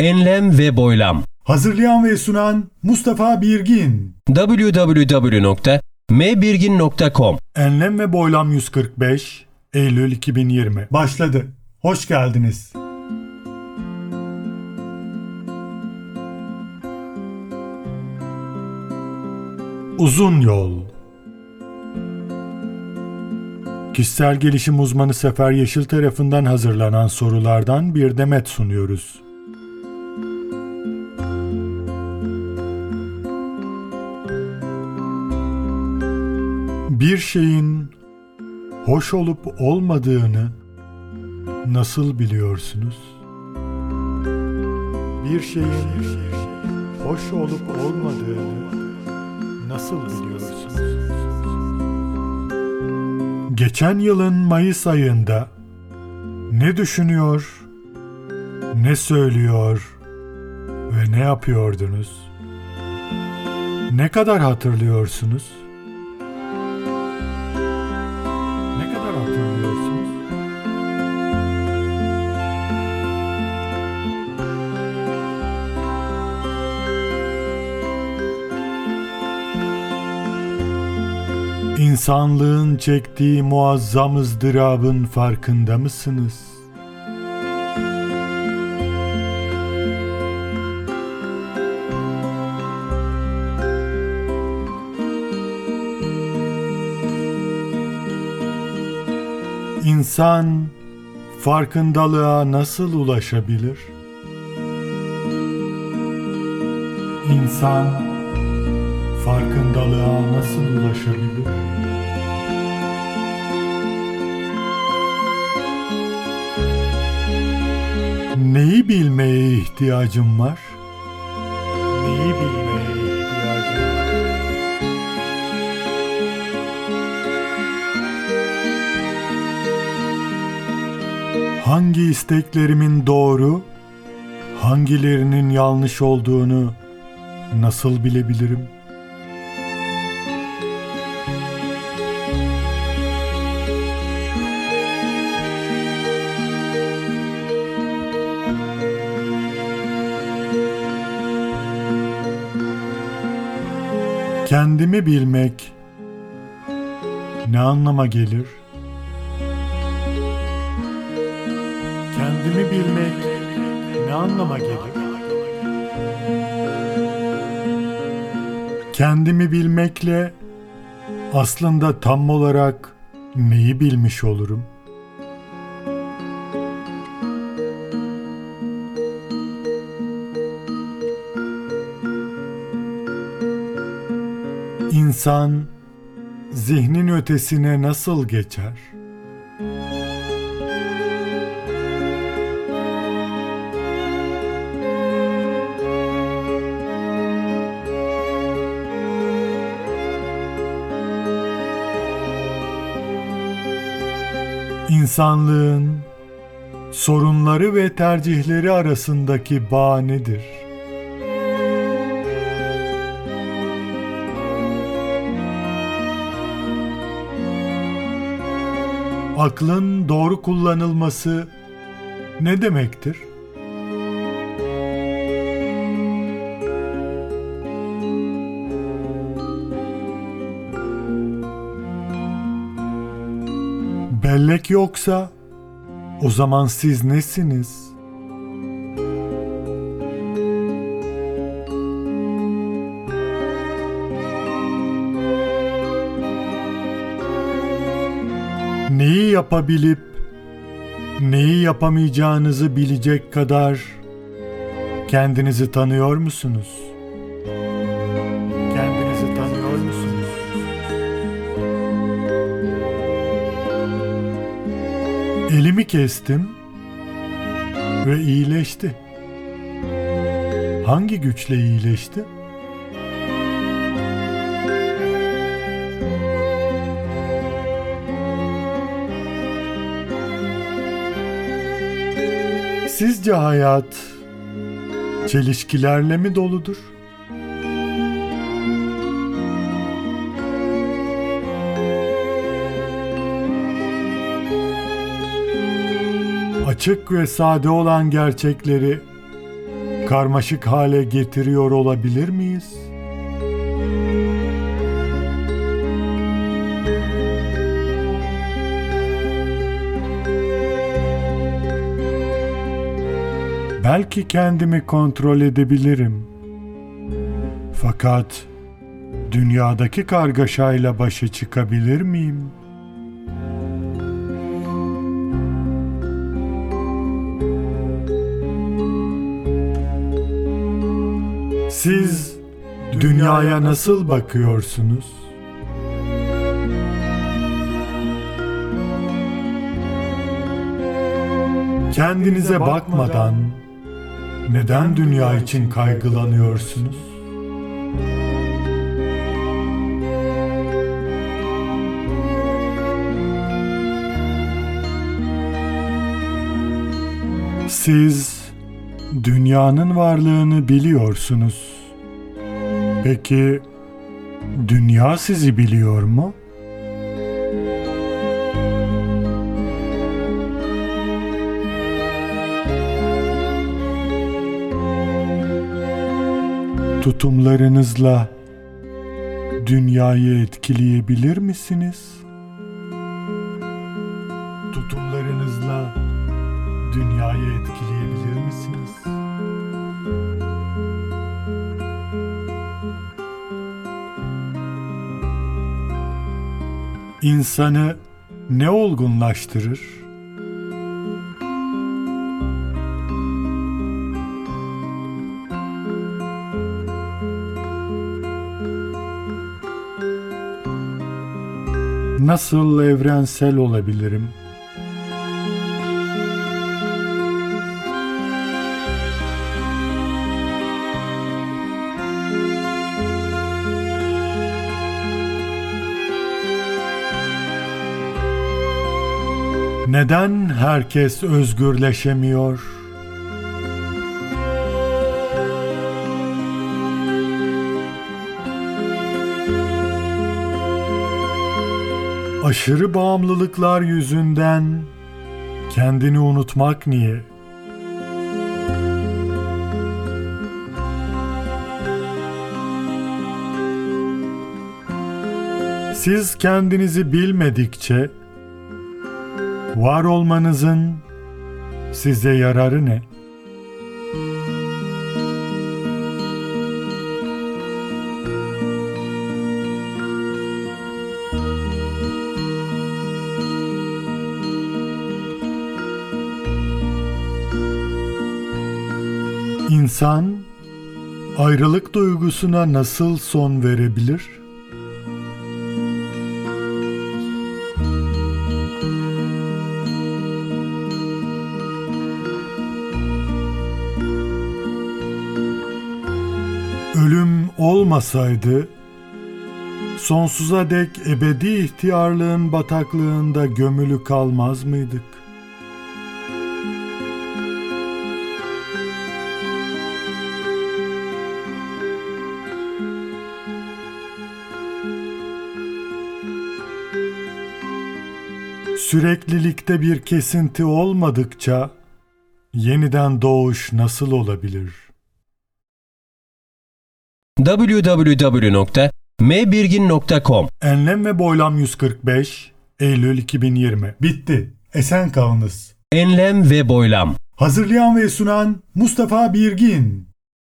Enlem ve boylam Hazırlayan ve sunan Mustafa Birgin. www.mbirgin.com Enlem ve Boylam 145 Eylül 2020 başladı. Hoş geldiniz. Uzun yol Kişisel gelişim uzmanı Sefer Yeşil tarafından hazırlanan sorulardan bir demet sunuyoruz. Bir şeyin hoş olup olmadığını nasıl biliyorsunuz? Bir şeyin hoş olup olmadığını nasıl biliyorsunuz? Geçen yılın Mayıs ayında ne düşünüyor, ne söylüyor ve ne yapıyordunuz? Ne kadar hatırlıyorsunuz? İnsanlığın çektiği muazzam ızdırabın farkında mısınız? İnsan farkındalığa nasıl ulaşabilir? İnsan farkındalığa nasıl ulaşabilir? Neyi bilmeye ihtiyacım var? Neyi bilmeye ihtiyacım var? Hangi isteklerimin doğru, hangilerinin yanlış olduğunu nasıl bilebilirim? Kendimi bilmek ne anlama gelir? Kendimi bilmek ne anlama gelir? Kendimi bilmekle aslında tam olarak neyi bilmiş olurum? İnsan zihnin ötesine nasıl geçer? İnsanlığın sorunları ve tercihleri arasındaki bağ nedir? Aklın doğru kullanılması ne demektir? Bellek yoksa o zaman siz nesiniz? Yapabilip neyi yapamayacağınızı bilecek kadar kendinizi tanıyor musunuz? Kendinizi tanıyor musunuz? Elimi kestim ve iyileşti. Hangi güçle iyileşti? Sizce hayat çelişkilerle mi doludur? açık ve sade olan gerçekleri karmaşık hale getiriyor olabilir miyiz? Belki kendimi kontrol edebilirim. Fakat dünyadaki kargaşayla başa çıkabilir miyim? Siz dünyaya nasıl bakıyorsunuz? Kendinize bakmadan neden dünya için kaygılanıyorsunuz? Siz dünyanın varlığını biliyorsunuz. Peki dünya sizi biliyor mu? Tutumlarınızla dünyayı etkileyebilir misiniz? Tutumlarınızla dünyayı etkileyebilir misiniz? İnsanı ne olgunlaştırır? Nasıl evrensel olabilirim? Neden herkes özgürleşemiyor? Aşırı bağımlılıklar yüzünden kendini unutmak niye? Siz kendinizi bilmedikçe var olmanızın size yararı ne? İnsan ayrılık duygusuna nasıl son verebilir? Ölüm olmasaydı sonsuza dek ebedi ihtiyarlığın bataklığında gömülü kalmaz mıydık? Süreklilikte bir kesinti olmadıkça yeniden doğuş nasıl olabilir? www.mbirgin.com Enlem ve Boylam 145 Eylül 2020 Bitti. Esen kalınız. Enlem ve Boylam Hazırlayan ve sunan Mustafa Birgin